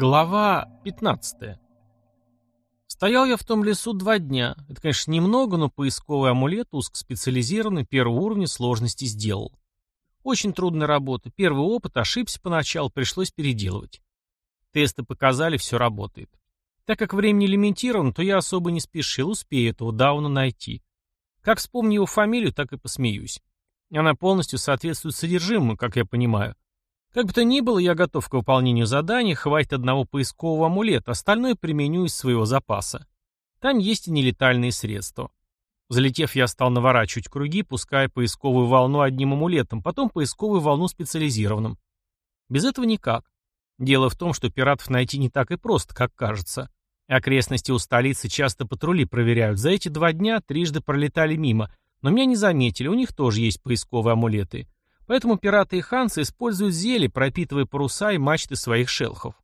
Глава 15. Стоял я в том лесу два дня. Это, конечно, немного, но поисковый амулет узкоспециализированный первого уровня сложности сделал. Очень трудная работа. Первый опыт, ошибся поначалу, пришлось переделывать. Тесты показали, все работает. Так как время не лимитировано, то я особо не спешил, успею этого Дауна найти. Как вспомню его фамилию, так и посмеюсь. Она полностью соответствует содержимому, как я понимаю. Как бы то ни было, я готов к выполнению задания, хватит одного поискового амулета, остальное применю из своего запаса. Там есть и нелетальные средства. Залетев, я стал наворачивать круги, пуская поисковую волну одним амулетом, потом поисковую волну специализированным. Без этого никак. Дело в том, что пиратов найти не так и просто, как кажется. Окрестности у столицы часто патрули проверяют. За эти два дня трижды пролетали мимо, но меня не заметили, у них тоже есть поисковые амулеты. Поэтому пираты и ханцы используют зелье, пропитывая паруса и мачты своих шелхов.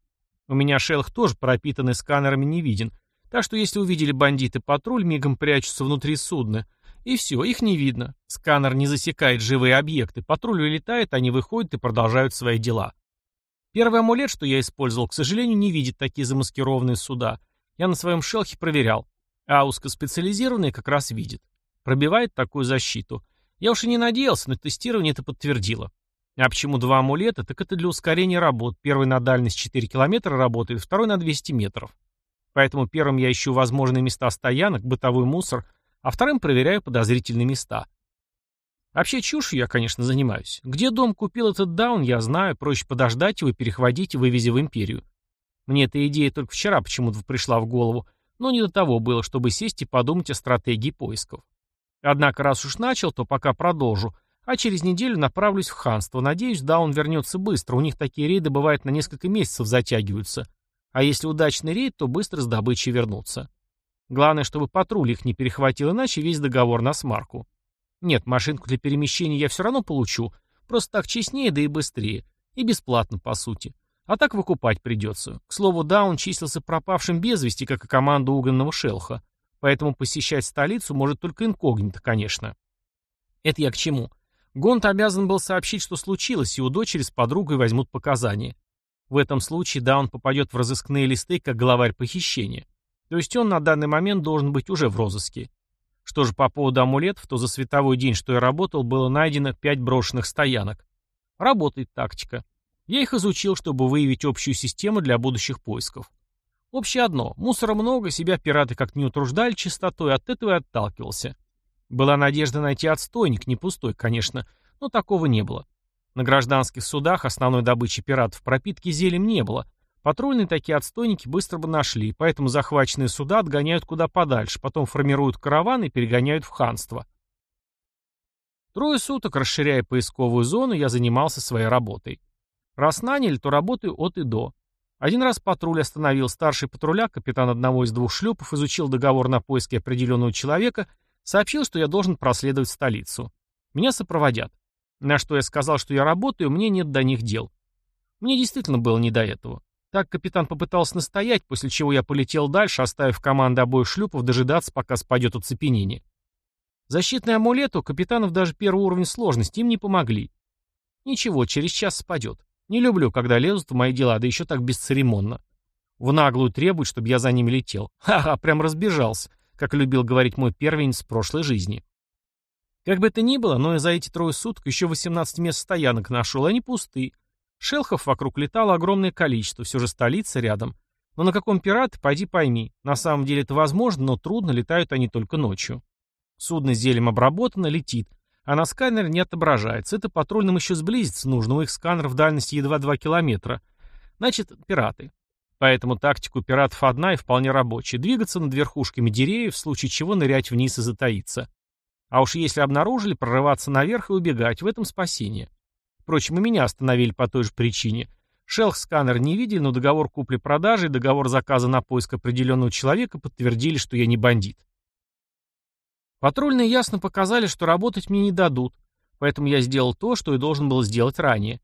У меня шелх тоже пропитанный сканерами не виден, так что если увидели бандиты патруль, мигом прячутся внутри судна. И все, их не видно. Сканер не засекает живые объекты, патруль улетает, они выходят и продолжают свои дела. Первый амулет, что я использовал, к сожалению, не видит такие замаскированные суда. Я на своем шелхе проверял. А узкоспециализированный как раз видит. Пробивает такую защиту. Я уж и не надеялся, но тестирование это подтвердило. А почему два амулета? Так это для ускорения работ. Первый на дальность 4 километра работает, второй на 200 метров. Поэтому первым я ищу возможные места стоянок, бытовой мусор, а вторым проверяю подозрительные места. Вообще чушью я, конечно, занимаюсь. Где дом купил этот даун, я знаю, проще подождать его, перехватить и вывези в империю. Мне эта идея только вчера почему-то пришла в голову, но не до того было, чтобы сесть и подумать о стратегии поисков. Однако, раз уж начал, то пока продолжу. А через неделю направлюсь в ханство. Надеюсь, да, он вернется быстро. У них такие рейды, бывает, на несколько месяцев затягиваются. А если удачный рейд, то быстро с добычей вернутся. Главное, чтобы патруль их не перехватил, иначе весь договор на смарку. Нет, машинку для перемещения я все равно получу. Просто так честнее, да и быстрее. И бесплатно, по сути. А так выкупать придется. К слову, да, он числился пропавшим без вести, как и команда угонного шелха. Поэтому посещать столицу может только инкогнито, конечно. Это я к чему? Гонт обязан был сообщить, что случилось, и у дочери с подругой возьмут показания. В этом случае, да, он попадет в разыскные листы как главарь похищения. То есть он на данный момент должен быть уже в розыске. Что же по поводу амулетов, то за световой день, что я работал, было найдено пять брошенных стоянок. Работает тактика. Я их изучил, чтобы выявить общую систему для будущих поисков. Общее одно. Мусора много, себя пираты как не утруждали чистотой, от этого и отталкивался. Была надежда найти отстойник, не пустой, конечно, но такого не было. На гражданских судах основной добычи пиратов пропитки зелем не было. Патрульные такие отстойники быстро бы нашли, поэтому захваченные суда отгоняют куда подальше, потом формируют караваны и перегоняют в ханство. Трое суток, расширяя поисковую зону, я занимался своей работой. Раз наняли, то работаю от и до. Один раз патруль остановил старший патруля, капитан одного из двух шлюпов, изучил договор на поиски определенного человека, сообщил, что я должен проследовать столицу. Меня сопроводят. На что я сказал, что я работаю, мне нет до них дел. Мне действительно было не до этого. Так капитан попытался настоять, после чего я полетел дальше, оставив команды обоих шлюпов дожидаться, пока спадет оцепенение. Защитные амулеты у капитанов даже первого уровня сложности им не помогли. Ничего, через час спадет. Не люблю, когда лезут в мои дела, да еще так бесцеремонно. В наглую требуют, чтобы я за ними летел. Ха-ха, прям разбежался, как любил говорить мой первенец в прошлой жизни. Как бы это ни было, но и за эти трое суток еще 18 мест стоянок нашел, и они пусты. Шелхов вокруг летало огромное количество, все же столица рядом. Но на каком пират, пойди пойми. На самом деле это возможно, но трудно, летают они только ночью. Судно с зелем обработано, летит, а на сканере не отображается. Это патрульным еще сблизиться нужно, у их сканер в дальности едва 2 километра. Значит, пираты. Поэтому тактика пиратов одна и вполне рабочая. Двигаться над верхушками деревьев, в случае чего нырять вниз и затаиться. А уж если обнаружили, прорываться наверх и убегать, в этом спасение. Впрочем, и меня остановили по той же причине. Шелх-сканер не видели, но договор купли-продажи и договор заказа на поиск определенного человека подтвердили, что я не бандит. Патрульные ясно показали, что работать мне не дадут, поэтому я сделал то, что и должен был сделать ранее.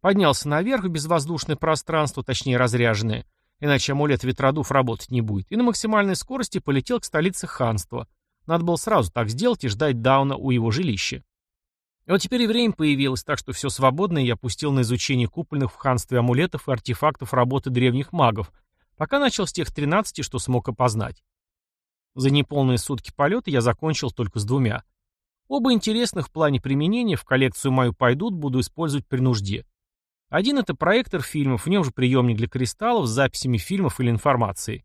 Поднялся наверх в безвоздушное пространство, точнее разряженное, иначе амулет ветродув работать не будет, и на максимальной скорости полетел к столице ханства. Надо было сразу так сделать и ждать Дауна у его жилища. И вот теперь и время появилось, так что все свободное я пустил на изучение купольных в ханстве амулетов и артефактов работы древних магов, пока начал с тех 13, что смог опознать. За неполные сутки полета я закончил только с двумя. Оба интересных в плане применения в коллекцию мою пойдут, буду использовать при нужде. Один это проектор фильмов, в нем же приемник для кристаллов с записями фильмов или информации.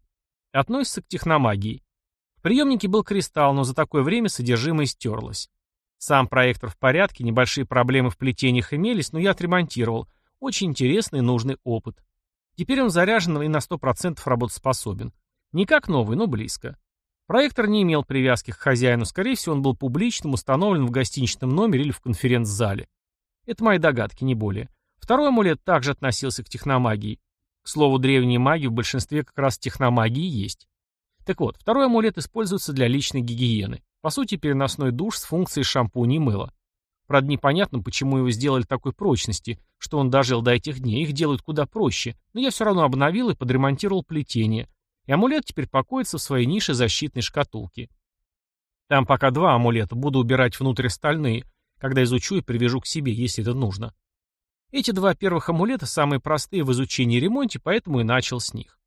Относится к техномагии. В приемнике был кристалл, но за такое время содержимое стерлось. Сам проектор в порядке, небольшие проблемы в плетениях имелись, но я отремонтировал. Очень интересный и нужный опыт. Теперь он заряжен и на 100% работоспособен. Не как новый, но близко. Проектор не имел привязки к хозяину, скорее всего, он был публичным, установлен в гостиничном номере или в конференц-зале. Это мои догадки, не более. Второй амулет также относился к техномагии. К слову, древние маги в большинстве как раз техномагии есть. Так вот, второй амулет используется для личной гигиены. По сути, переносной душ с функцией шампуня и мыла. Правда, непонятно, почему его сделали такой прочности, что он дожил до этих дней. Их делают куда проще. Но я все равно обновил и подремонтировал плетение. И амулет теперь покоится в своей нише защитной шкатулки. Там пока два амулета, буду убирать внутрь остальные, когда изучу и привяжу к себе, если это нужно. Эти два первых амулета самые простые в изучении и ремонте, поэтому и начал с них.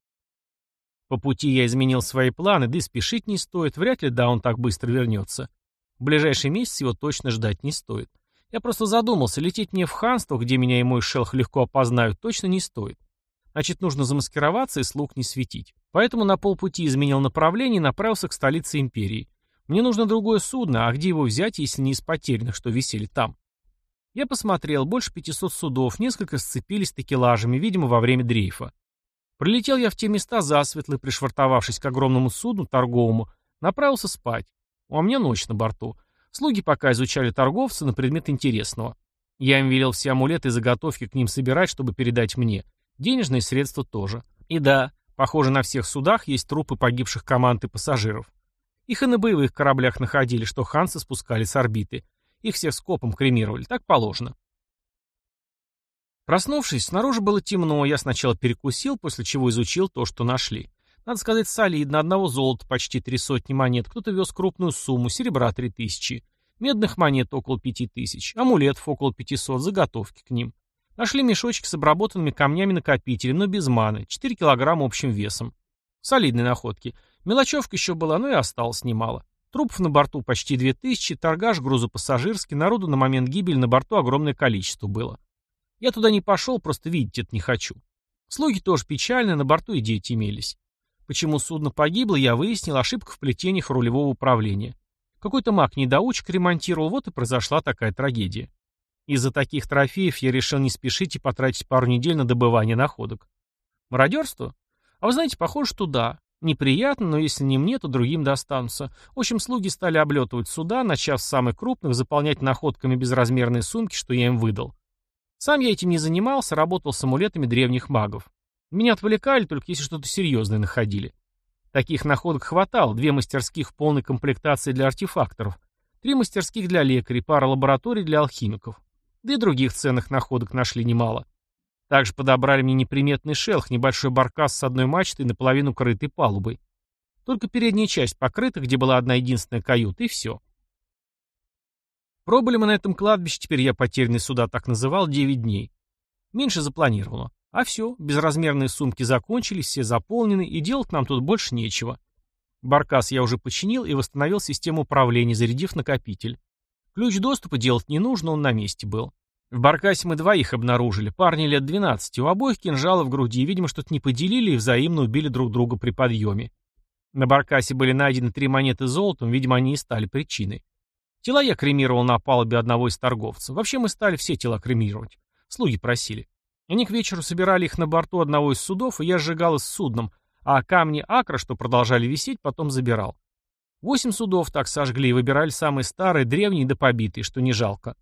По пути я изменил свои планы, да и спешить не стоит, вряд ли да он так быстро вернется. В ближайший месяц его точно ждать не стоит. Я просто задумался, лететь мне в ханство, где меня и мой шелх легко опознают, точно не стоит. Значит, нужно замаскироваться и слуг не светить. Поэтому на полпути изменил направление и направился к столице империи. Мне нужно другое судно, а где его взять, если не из потерянных, что висели там? Я посмотрел, больше 500 судов, несколько сцепились такелажами, видимо, во время дрейфа. Прилетел я в те места засветло, пришвартовавшись к огромному судну торговому, направился спать. У меня ночь на борту. Слуги пока изучали торговца на предмет интересного. Я им велел все амулеты и заготовки к ним собирать, чтобы передать мне. Денежные средства тоже. И да, похоже, на всех судах есть трупы погибших команд и пассажиров. Их и на боевых кораблях находили, что хансы спускали с орбиты. Их всех скопом кремировали, так положено. Проснувшись, снаружи было темно, я сначала перекусил, после чего изучил то, что нашли. Надо сказать, солидно, одного золота почти три сотни монет, кто-то вез крупную сумму, серебра три тысячи, медных монет около пяти тысяч, амулетов около пятисот, заготовки к ним. Нашли мешочек с обработанными камнями-накопителем, но без маны, 4 килограмма общим весом. Солидные находки. Мелочевка еще была, но и осталось немало. Трупов на борту почти две тысячи, торгаш грузопассажирский, народу на момент гибели на борту огромное количество было. Я туда не пошел, просто видеть это не хочу. Слуги тоже печальны, на борту и дети имелись. Почему судно погибло, я выяснил, ошибка в плетениях рулевого управления. Какой-то маг-недоучек ремонтировал, вот и произошла такая трагедия. Из-за таких трофеев я решил не спешить и потратить пару недель на добывание находок. Мародерство? А вы знаете, похоже, что да. Неприятно, но если не мне, то другим достанутся. В общем, слуги стали облетывать суда, начав с самых крупных, заполнять находками безразмерные сумки, что я им выдал. Сам я этим не занимался, работал с амулетами древних магов. Меня отвлекали, только если что-то серьезное находили. Таких находок хватало, две мастерских в полной комплектации для артефакторов, три мастерских для лекарей, пара лабораторий для алхимиков. Да и других ценных находок нашли немало. Также подобрали мне неприметный шелх, небольшой баркас с одной мачтой наполовину крытой палубой. Только передняя часть покрыта, где была одна единственная каюта, и все. Пробыли мы на этом кладбище, теперь я потерянный суда так называл, 9 дней. Меньше запланировано. А все, безразмерные сумки закончились, все заполнены, и делать нам тут больше нечего. Баркас я уже починил и восстановил систему управления, зарядив накопитель. Ключ доступа делать не нужно, он на месте был. В Баркасе мы двоих обнаружили, парни лет 12, у обоих кинжалы в груди, видимо, что-то не поделили и взаимно убили друг друга при подъеме. На Баркасе были найдены три монеты золотом, видимо, они и стали причиной. Тела я кремировал на палубе одного из торговцев. Вообще мы стали все тела кремировать. Слуги просили. Они к вечеру собирали их на борту одного из судов, и я сжигал их с судном, а камни акра, что продолжали висеть, потом забирал. Восемь судов так сожгли и выбирали самые старые, древние да побитые, что не жалко.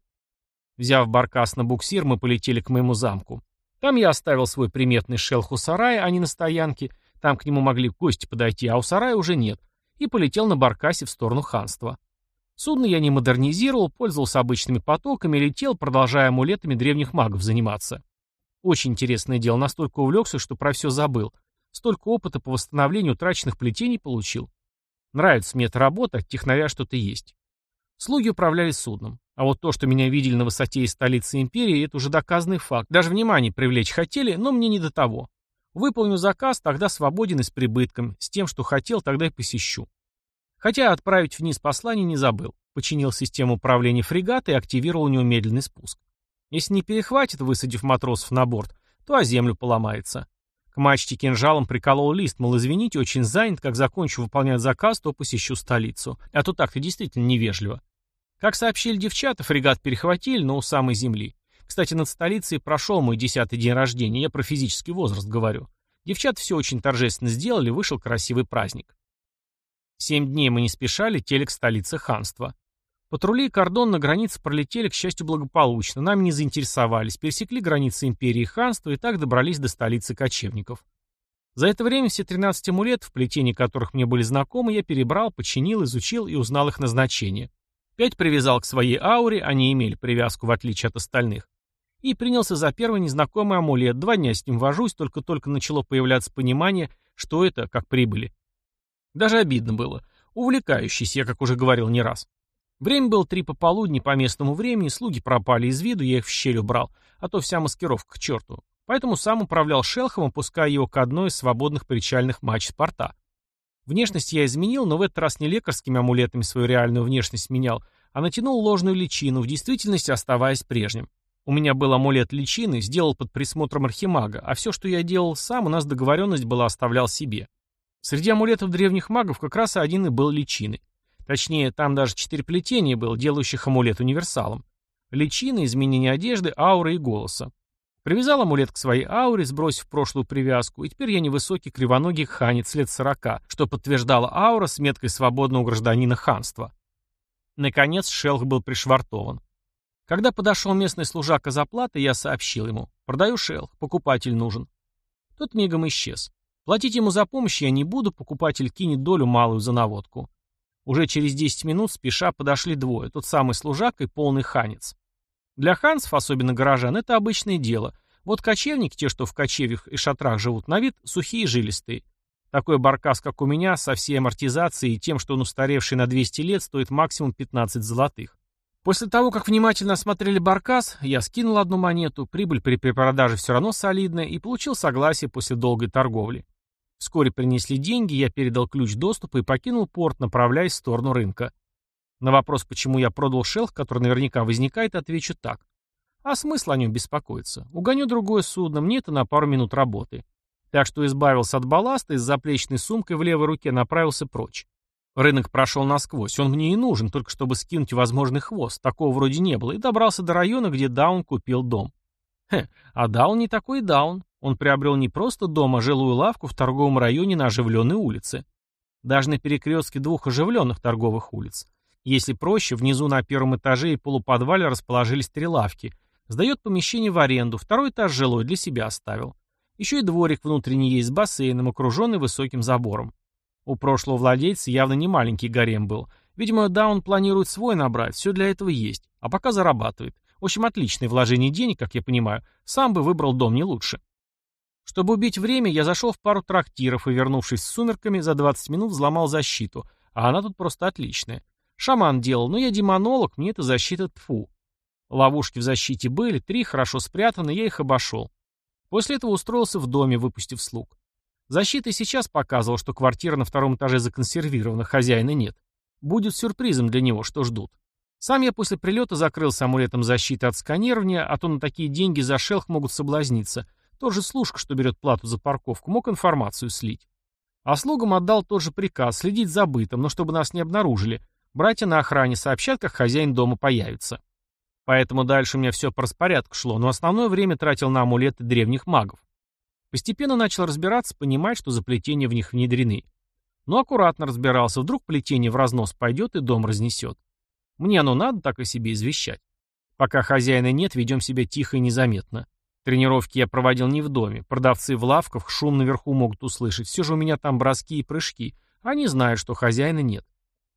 Взяв баркас на буксир, мы полетели к моему замку. Там я оставил свой приметный шелх у сарая, а не на стоянке. Там к нему могли гости подойти, а у сарая уже нет. И полетел на баркасе в сторону ханства. Судно я не модернизировал, пользовался обычными потоками, летел, продолжая амулетами древних магов заниматься. Очень интересное дело, настолько увлекся, что про все забыл. Столько опыта по восстановлению утраченных плетений получил. Нравится мне эта работа, от что-то есть. Слуги управляли судном. А вот то, что меня видели на высоте из столицы империи, это уже доказанный факт. Даже внимание привлечь хотели, но мне не до того. Выполню заказ, тогда свободен и с прибытком. С тем, что хотел, тогда и посещу. Хотя отправить вниз послание не забыл. Починил систему управления фрегата и активировал у спуск. Если не перехватит, высадив матросов на борт, то о землю поломается. К мачте кинжалом приколол лист, мол, извините, очень занят, как закончу выполнять заказ, то посещу столицу. А то так-то действительно невежливо. Как сообщили девчата, фрегат перехватили, но у самой земли. Кстати, над столицей прошел мой десятый день рождения, я про физический возраст говорю. Девчата все очень торжественно сделали, вышел красивый праздник. Семь дней мы не спешали, телек столицы ханства. Патрули и кордон на границе пролетели, к счастью, благополучно, нами не заинтересовались, пересекли границы империи и ханства и так добрались до столицы кочевников. За это время все 13 амулетов, плетения которых мне были знакомы, я перебрал, починил, изучил и узнал их назначение. Пять привязал к своей ауре, они имели привязку в отличие от остальных. И принялся за первый незнакомый амулет. Два дня с ним вожусь, только-только начало появляться понимание, что это, как прибыли. Даже обидно было. Увлекающийся, я как уже говорил не раз. Время было три пополудни по местному времени, слуги пропали из виду, я их в щель убрал, а то вся маскировка к черту. Поэтому сам управлял шелхом, пуская его к одной из свободных причальных матч порта. Внешность я изменил, но в этот раз не лекарскими амулетами свою реальную внешность менял, а натянул ложную личину, в действительности оставаясь прежним. У меня был амулет личины, сделал под присмотром архимага, а все, что я делал сам, у нас договоренность была оставлял себе. Среди амулетов древних магов как раз один и был личины. Точнее, там даже четыре плетения было, делающих амулет универсалом. Личина, изменение одежды, ауры и голоса. Привязал амулет к своей ауре, сбросив прошлую привязку, и теперь я невысокий кривоногий ханец лет сорока, что подтверждала аура с меткой свободного гражданина ханства. Наконец шелх был пришвартован. Когда подошел местный служака за платой, я сообщил ему. Продаю шелх, покупатель нужен. Тот мигом исчез. Платить ему за помощь я не буду, покупатель кинет долю малую за наводку. Уже через 10 минут спеша подошли двое, тот самый служак и полный ханец. Для ханцев, особенно горожан, это обычное дело. Вот кочевники, те, что в кочевьях и шатрах живут на вид, сухие и жилистые. Такой баркас, как у меня, со всей амортизацией и тем, что он устаревший на 200 лет, стоит максимум 15 золотых. После того, как внимательно осмотрели баркас, я скинул одну монету, прибыль при перепродаже все равно солидная, и получил согласие после долгой торговли. Вскоре принесли деньги, я передал ключ доступа и покинул порт, направляясь в сторону рынка. На вопрос, почему я продал шелх, который наверняка возникает, отвечу так. А смысл о нем беспокоиться? Угоню другое судно, мне это на пару минут работы. Так что избавился от балласта и с заплечной сумкой в левой руке направился прочь. Рынок прошел насквозь, он мне и нужен, только чтобы скинуть возможный хвост, такого вроде не было, и добрался до района, где Даун купил дом. Хе, а Даун не такой Даун. Он приобрел не просто дом, а жилую лавку в торговом районе на оживленной улице. Даже на перекрестке двух оживленных торговых улиц. Если проще, внизу на первом этаже и полуподвале расположились три лавки. Сдает помещение в аренду, второй этаж жилой для себя оставил. Еще и дворик внутренний есть с бассейном, окруженный высоким забором. У прошлого владельца явно не маленький гарем был. Видимо, да, он планирует свой набрать, все для этого есть. А пока зарабатывает. В общем, отличное вложение денег, как я понимаю. Сам бы выбрал дом не лучше. Чтобы убить время, я зашел в пару трактиров и, вернувшись с сумерками, за 20 минут взломал защиту, а она тут просто отличная. Шаман делал, но я демонолог, мне эта защита тфу. Ловушки в защите были, три хорошо спрятаны, я их обошел. После этого устроился в доме, выпустив слуг. Защита сейчас показывала, что квартира на втором этаже законсервирована, хозяина нет. Будет сюрпризом для него, что ждут. Сам я после прилета закрылся амулетом защиты от сканирования, а то на такие деньги за шелх могут соблазниться, тот же служка, что берет плату за парковку, мог информацию слить. А слугам отдал тот же приказ следить за бытом, но чтобы нас не обнаружили. Братья на охране сообщат, как хозяин дома появится. Поэтому дальше у меня все по распорядку шло, но основное время тратил на амулеты древних магов. Постепенно начал разбираться, понимать, что заплетения в них внедрены. Но аккуратно разбирался, вдруг плетение в разнос пойдет и дом разнесет. Мне оно надо так о себе извещать. Пока хозяина нет, ведем себя тихо и незаметно. Тренировки я проводил не в доме. Продавцы в лавках шум наверху могут услышать. Все же у меня там броски и прыжки. Они знают, что хозяина нет.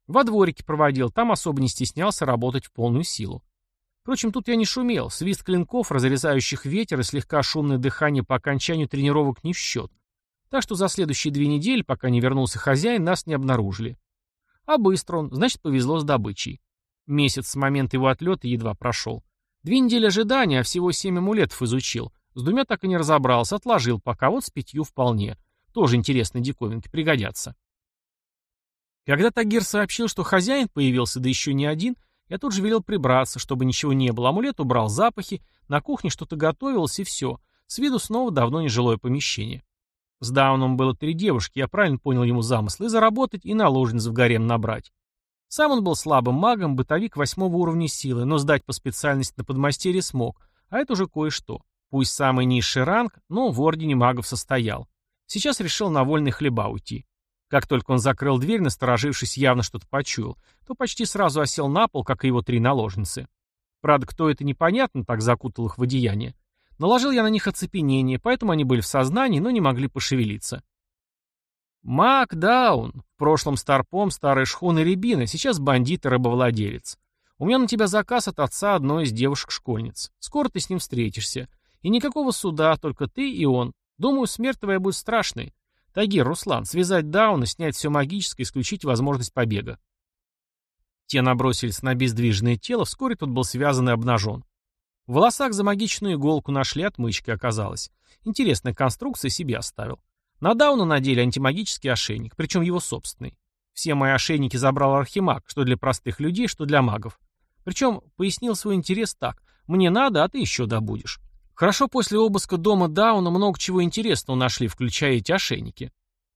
Во дворике проводил, там особо не стеснялся работать в полную силу. Впрочем, тут я не шумел. Свист клинков, разрезающих ветер и слегка шумное дыхание по окончанию тренировок не в счет. Так что за следующие две недели, пока не вернулся хозяин, нас не обнаружили. А быстро он, значит, повезло с добычей. Месяц с момента его отлета едва прошел. Две недели ожидания, а всего семь амулетов изучил. С двумя так и не разобрался, отложил пока, вот с пятью вполне. Тоже интересные диковинки, пригодятся. Когда Тагир сообщил, что хозяин появился, да еще не один, я тут же велел прибраться, чтобы ничего не было. Амулет убрал запахи, на кухне что-то готовилось и все. С виду снова давно нежилое помещение. С Дауном было три девушки, я правильно понял ему замысл, и заработать, и наложниц в гарем набрать. Сам он был слабым магом, бытовик восьмого уровня силы, но сдать по специальности на подмастерье смог, а это уже кое-что. Пусть самый низший ранг, но в ордене магов состоял. Сейчас решил на вольный хлеба уйти. Как только он закрыл дверь, насторожившись, явно что-то почуял, то почти сразу осел на пол, как и его три наложницы. Правда, кто это непонятно, так закутал их в одеяние. Наложил я на них оцепенение, поэтому они были в сознании, но не могли пошевелиться. Макдаун. В прошлом старпом старой шхуны Рябины, сейчас бандит и рабовладелец. У меня на тебя заказ от отца одной из девушек-школьниц. Скоро ты с ним встретишься. И никакого суда, только ты и он. Думаю, смерть твоя будет страшной. Тагир, Руслан, связать Дауна, снять все магическое, исключить возможность побега. Те набросились на бездвижное тело, вскоре тут был связан и обнажен. В волосах за магичную иголку нашли отмычки, оказалось. Интересная конструкция себе оставил. На Дауна надели антимагический ошейник, причем его собственный. Все мои ошейники забрал Архимаг, что для простых людей, что для магов. Причем пояснил свой интерес так. «Мне надо, а ты еще добудешь». Хорошо после обыска дома Дауна много чего интересного нашли, включая эти ошейники.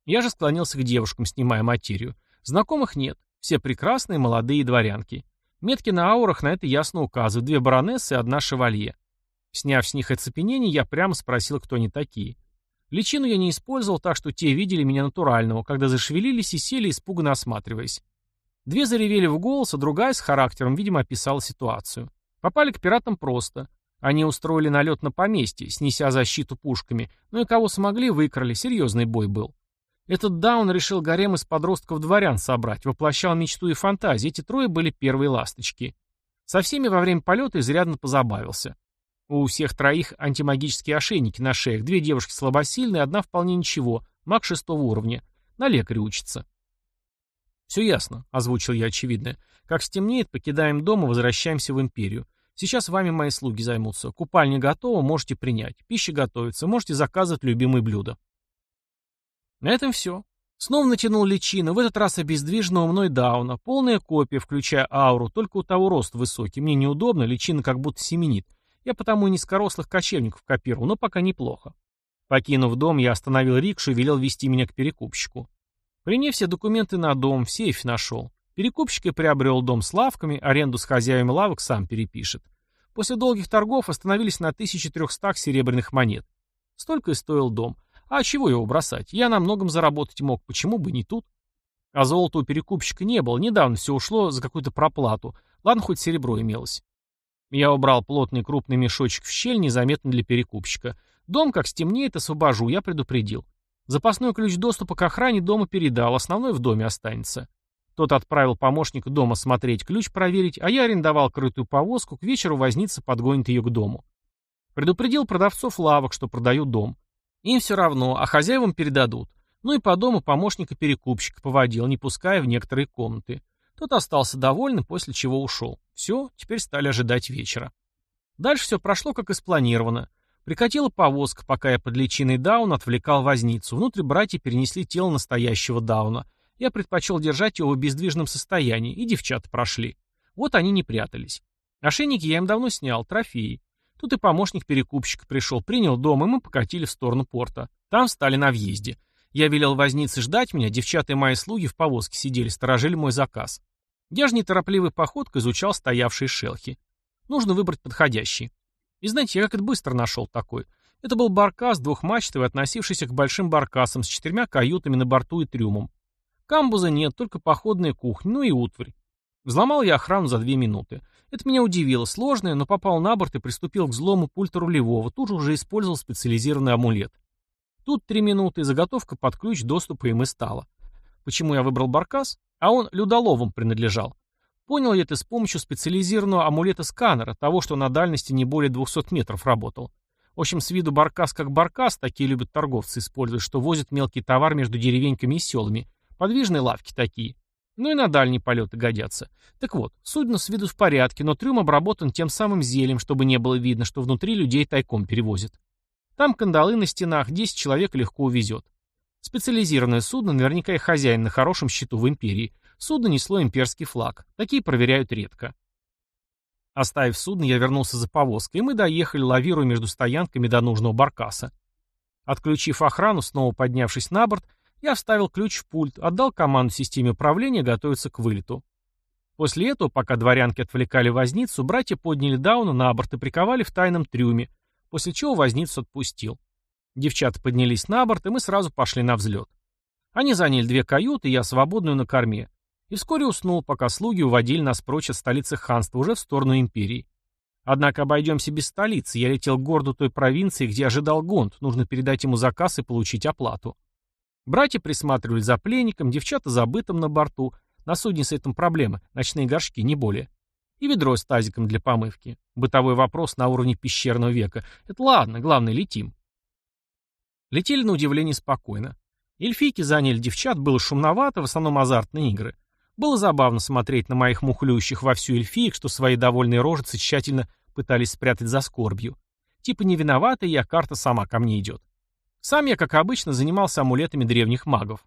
Я же склонился к девушкам, снимая материю. Знакомых нет, все прекрасные молодые дворянки. Метки на аурах на это ясно указывают, две баронессы и одна шевалье. Сняв с них оцепенение, я прямо спросил, кто они такие. Личину я не использовал, так что те видели меня натурального, когда зашевелились и сели, испуганно осматриваясь. Две заревели в голос, а другая с характером, видимо, описала ситуацию. Попали к пиратам просто. Они устроили налет на поместье, снеся защиту пушками, ну и кого смогли, выкрали, серьезный бой был. Этот Даун решил гарем из подростков дворян собрать, воплощал мечту и фантазии, эти трое были первые ласточки. Со всеми во время полета изрядно позабавился. У всех троих антимагические ошейники на шеях, две девушки слабосильные, одна вполне ничего, маг шестого уровня, на лекаря учится. «Все ясно», — озвучил я очевидное. «Как стемнеет, покидаем дом и возвращаемся в Империю. Сейчас вами мои слуги займутся. Купальня готова, можете принять. Пища готовится, можете заказывать любимые блюда. На этом все. Снова натянул личину, в этот раз обездвиженного мной Дауна. Полная копия, включая ауру, только у того рост высокий. Мне неудобно, личина как будто семенит. Я потому и низкорослых кочевников копировал, но пока неплохо. Покинув дом, я остановил рикшу и велел вести меня к перекупщику. Приняв все документы на дом, в сейфе нашел. Перекупщик и приобрел дом с лавками, аренду с хозяевами лавок сам перепишет. После долгих торгов остановились на 1300 серебряных монет. Столько и стоил дом. А чего его бросать? Я на многом заработать мог, почему бы не тут? А золота у перекупщика не было, недавно все ушло за какую-то проплату. Ладно, хоть серебро имелось. Я убрал плотный крупный мешочек в щель, незаметно для перекупщика. Дом, как стемнеет, освобожу, я предупредил. Запасной ключ доступа к охране дома передал, основной в доме останется. Тот отправил помощника дома смотреть, ключ проверить, а я арендовал крытую повозку, к вечеру возница подгонит ее к дому. Предупредил продавцов лавок, что продают дом. Им все равно, а хозяевам передадут. Ну и по дому помощника перекупщика поводил, не пуская в некоторые комнаты. Тот остался довольный, после чего ушел. Все, теперь стали ожидать вечера. Дальше все прошло, как и спланировано. Прикатила повозка, пока я под личиной Дауна отвлекал возницу. Внутрь братья перенесли тело настоящего Дауна — я предпочел держать его в бездвижном состоянии, и девчата прошли. Вот они не прятались. Ошейники я им давно снял, трофеи. Тут и помощник перекупщика пришел, принял дом, и мы покатили в сторону порта. Там стали на въезде. Я велел вознице ждать меня, девчата и мои слуги в повозке сидели, сторожили мой заказ. Я же неторопливой походкой изучал стоявшие шелхи. Нужно выбрать подходящий. И знаете, я как это быстро нашел такой. Это был баркас двухмачтовый, относившийся к большим баркасам с четырьмя каютами на борту и трюмом. Камбуза нет, только походная кухня, ну и утварь. Взломал я охрану за две минуты. Это меня удивило, сложное, но попал на борт и приступил к взлому пульта рулевого, тут же уже использовал специализированный амулет. Тут три минуты, заготовка под ключ доступа им и стала. Почему я выбрал баркас? А он людоловам принадлежал. Понял я это с помощью специализированного амулета-сканера, того, что на дальности не более 200 метров работал. В общем, с виду баркас как баркас, такие любят торговцы использовать, что возят мелкий товар между деревеньками и селами, Подвижные лавки такие. Ну и на дальние полеты годятся. Так вот, судно с виду в порядке, но трюм обработан тем самым зелем, чтобы не было видно, что внутри людей тайком перевозят. Там кандалы на стенах, 10 человек легко увезет. Специализированное судно, наверняка и хозяин на хорошем счету в империи. Судно несло имперский флаг. Такие проверяют редко. Оставив судно, я вернулся за повозкой, и мы доехали, лавируя между стоянками до нужного баркаса. Отключив охрану, снова поднявшись на борт, я вставил ключ в пульт, отдал команду системе управления готовиться к вылету. После этого, пока дворянки отвлекали возницу, братья подняли Дауна на борт и приковали в тайном трюме, после чего возницу отпустил. Девчата поднялись на борт, и мы сразу пошли на взлет. Они заняли две каюты, я свободную на корме. И вскоре уснул, пока слуги уводили нас прочь от столицы ханства, уже в сторону империи. Однако обойдемся без столицы. Я летел к городу той провинции, где ожидал Гонд. Нужно передать ему заказ и получить оплату. Братья присматривали за пленником, девчата за бытом на борту. На судне с этим проблемы, ночные горшки, не более. И ведро с тазиком для помывки. Бытовой вопрос на уровне пещерного века. Это ладно, главное, летим. Летели на удивление спокойно. Эльфийки заняли девчат, было шумновато, в основном азартные игры. Было забавно смотреть на моих мухлющих во всю эльфиек, что свои довольные рожицы тщательно пытались спрятать за скорбью. Типа не виновата я, карта сама ко мне идет. Сам я, как обычно, занимался амулетами древних магов.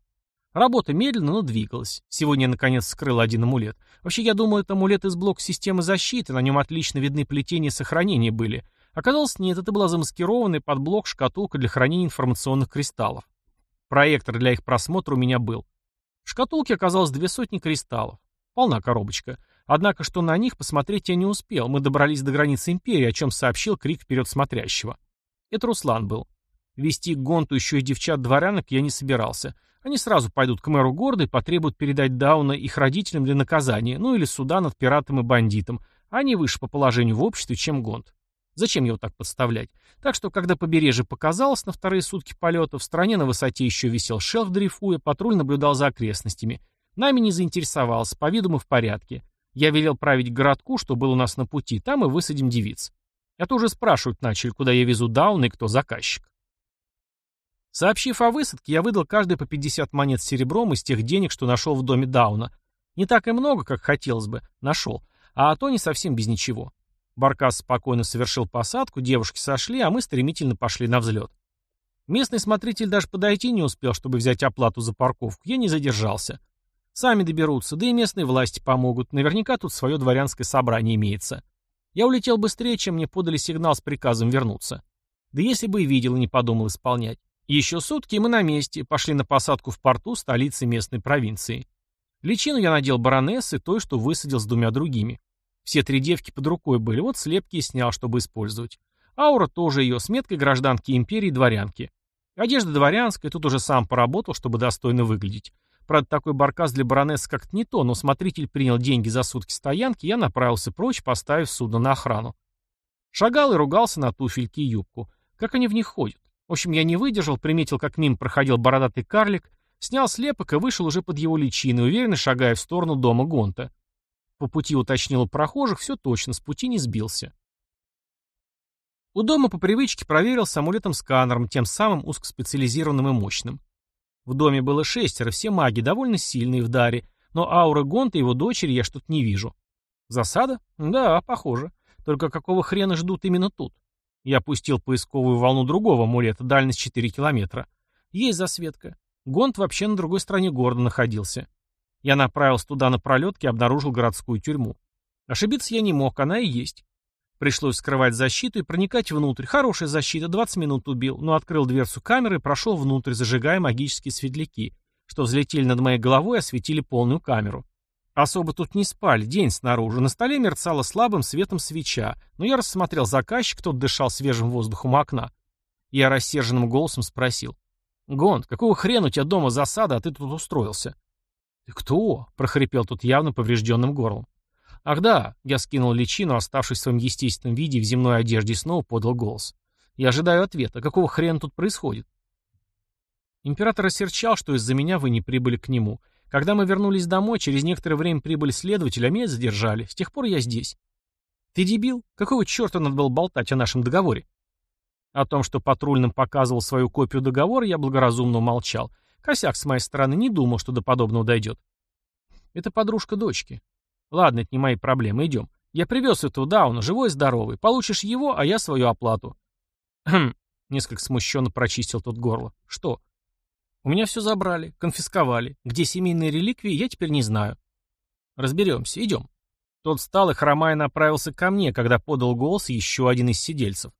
Работа медленно, но двигалась. Сегодня я, наконец, скрыл один амулет. Вообще, я думал, это амулет из блока системы защиты, на нем отлично видны плетения сохранения были. Оказалось, нет, это была замаскированная под блок шкатулка для хранения информационных кристаллов. Проектор для их просмотра у меня был. В шкатулке оказалось две сотни кристаллов. Полна коробочка. Однако, что на них, посмотреть я не успел. Мы добрались до границы Империи, о чем сообщил крик вперед смотрящего. Это Руслан был. Вести к Гонту еще и девчат-дворянок я не собирался. Они сразу пойдут к мэру города и потребуют передать Дауна их родителям для наказания, ну или суда над пиратом и бандитом. Они выше по положению в обществе, чем Гонт. Зачем его так подставлять? Так что, когда побережье показалось на вторые сутки полета, в стране на высоте еще висел шелф дрейфуя, патруль наблюдал за окрестностями. Нами не заинтересовался, по виду мы в порядке. Я велел править городку, что был у нас на пути, там и высадим девиц. Это уже спрашивать начали, куда я везу Дауна и кто заказчик. Сообщив о высадке, я выдал каждый по 50 монет серебром из тех денег, что нашел в доме Дауна. Не так и много, как хотелось бы, нашел. А то не совсем без ничего. Баркас спокойно совершил посадку, девушки сошли, а мы стремительно пошли на взлет. Местный смотритель даже подойти не успел, чтобы взять оплату за парковку. Я не задержался. Сами доберутся, да и местные власти помогут. Наверняка тут свое дворянское собрание имеется. Я улетел быстрее, чем мне подали сигнал с приказом вернуться. Да если бы и видел и не подумал исполнять. Еще сутки мы на месте, пошли на посадку в порту столицы местной провинции. Личину я надел баронессы, той, что высадил с двумя другими. Все три девки под рукой были, вот слепки снял, чтобы использовать. Аура тоже ее, с меткой гражданки империи дворянки. Одежда дворянская, тут уже сам поработал, чтобы достойно выглядеть. Правда, такой баркас для баронессы как-то не то, но смотритель принял деньги за сутки стоянки, я направился прочь, поставив судно на охрану. Шагал и ругался на туфельки и юбку. Как они в них ходят? В общем, я не выдержал, приметил, как мимо проходил бородатый карлик, снял слепок и вышел уже под его личиной, уверенно шагая в сторону дома Гонта. По пути уточнил у прохожих, все точно, с пути не сбился. У дома по привычке проверил с амулетом-сканером, тем самым узкоспециализированным и мощным. В доме было шестеро, все маги, довольно сильные в даре, но ауры Гонта и его дочери я что-то не вижу. Засада? Да, похоже. Только какого хрена ждут именно тут? Я пустил поисковую волну другого амулета, дальность 4 километра. Есть засветка. Гонт вообще на другой стороне города находился. Я направился туда на пролетке и обнаружил городскую тюрьму. Ошибиться я не мог, она и есть. Пришлось скрывать защиту и проникать внутрь. Хорошая защита, 20 минут убил, но открыл дверцу камеры и прошел внутрь, зажигая магические светляки, что взлетели над моей головой и осветили полную камеру. Особо тут не спали, день снаружи. На столе мерцала слабым светом свеча, но я рассмотрел заказчик, тот дышал свежим воздухом у окна. Я рассерженным голосом спросил. «Гонд, какого хрена у тебя дома засада, а ты тут устроился?» «Ты кто?» — прохрипел тут явно поврежденным горлом. «Ах да», — я скинул личину, оставшись в своем естественном виде в земной одежде, и снова подал голос. «Я ожидаю ответа. Какого хрена тут происходит?» Император осерчал, что из-за меня вы не прибыли к нему — когда мы вернулись домой, через некоторое время прибыли следователи, а меня задержали. С тех пор я здесь. Ты дебил? Какого черта надо было болтать о нашем договоре? О том, что патрульным показывал свою копию договора, я благоразумно молчал. Косяк с моей стороны не думал, что до подобного дойдет. Это подружка дочки. Ладно, это не мои проблемы, идем. Я привез этого Дауна, живой и здоровый. Получишь его, а я свою оплату. Хм, несколько смущенно прочистил тот горло. Что? У меня все забрали, конфисковали. Где семейные реликвии, я теперь не знаю. Разберемся, идем. Тот встал и, хромая, направился ко мне, когда подал голос еще один из сидельцев.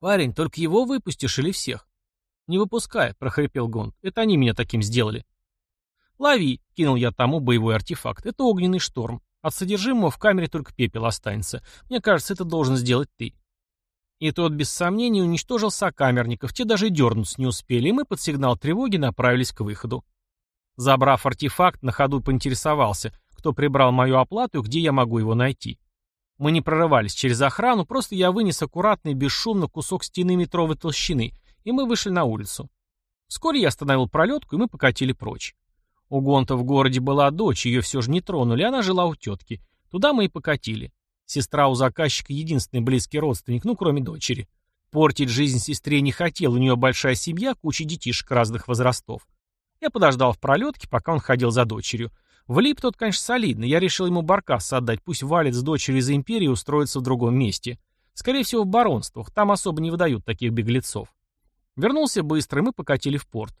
«Парень, только его выпустишь или всех?» «Не выпускай», — прохрипел Гонт. «Это они меня таким сделали». «Лови», — кинул я тому боевой артефакт. «Это огненный шторм. От содержимого в камере только пепел останется. Мне кажется, это должен сделать ты». И тот, без сомнений, уничтожил сокамерников. Те даже дернуться не успели, и мы под сигнал тревоги направились к выходу. Забрав артефакт, на ходу поинтересовался, кто прибрал мою оплату и где я могу его найти. Мы не прорывались через охрану, просто я вынес аккуратно и бесшумно кусок стены метровой толщины, и мы вышли на улицу. Вскоре я остановил пролетку, и мы покатили прочь. У Гонта в городе была дочь, ее все же не тронули, она жила у тетки. Туда мы и покатили. Сестра у заказчика единственный близкий родственник, ну, кроме дочери. Портить жизнь сестре не хотел, у нее большая семья, куча детишек разных возрастов. Я подождал в пролетке, пока он ходил за дочерью. Влип тот, конечно, солидный. Я решил ему баркас отдать. Пусть валит с дочерью из империи и устроится в другом месте. Скорее всего, в баронствах. Там особо не выдают таких беглецов. Вернулся быстро, и мы покатили в порт.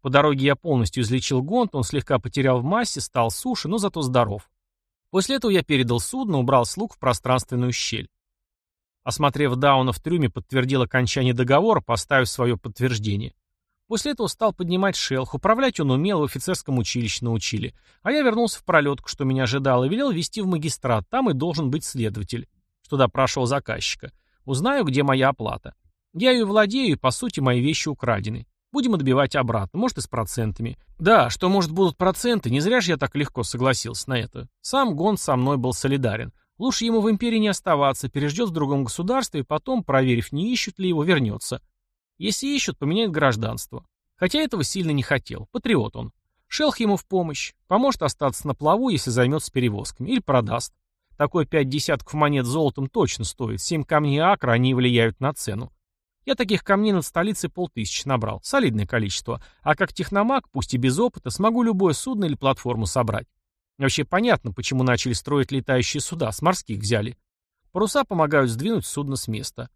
По дороге я полностью излечил гонт, он слегка потерял в массе, стал суше, но зато здоров. После этого я передал судно, убрал слуг в пространственную щель. Осмотрев Дауна в трюме, подтвердил окончание договора, поставив свое подтверждение. После этого стал поднимать шелх, управлять он умел, в офицерском училище научили. А я вернулся в пролетку, что меня ожидало, и велел вести в магистрат, там и должен быть следователь, что допрашивал заказчика. Узнаю, где моя оплата. Я ее владею, и, по сути, мои вещи украдены. Будем отбивать обратно, может и с процентами. Да, что может будут проценты, не зря же я так легко согласился на это. Сам Гон со мной был солидарен. Лучше ему в империи не оставаться, переждет в другом государстве, и потом, проверив, не ищут ли его, вернется. Если ищут, поменяет гражданство. Хотя этого сильно не хотел. Патриот он. Шелх ему в помощь. Поможет остаться на плаву, если займется перевозками. Или продаст. Такой пять десятков монет золотом точно стоит. Семь камней акра, они влияют на цену. Я таких камней над столицей полтысячи набрал. Солидное количество. А как техномаг, пусть и без опыта, смогу любое судно или платформу собрать. Вообще понятно, почему начали строить летающие суда. С морских взяли. Паруса помогают сдвинуть судно с места.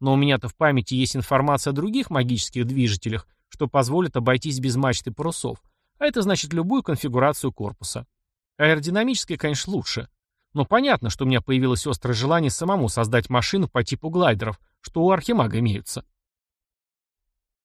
Но у меня-то в памяти есть информация о других магических движителях, что позволит обойтись без мачты парусов. А это значит любую конфигурацию корпуса. Аэродинамическая, конечно, лучше. Но понятно, что у меня появилось острое желание самому создать машину по типу глайдеров, что у архимага имеются.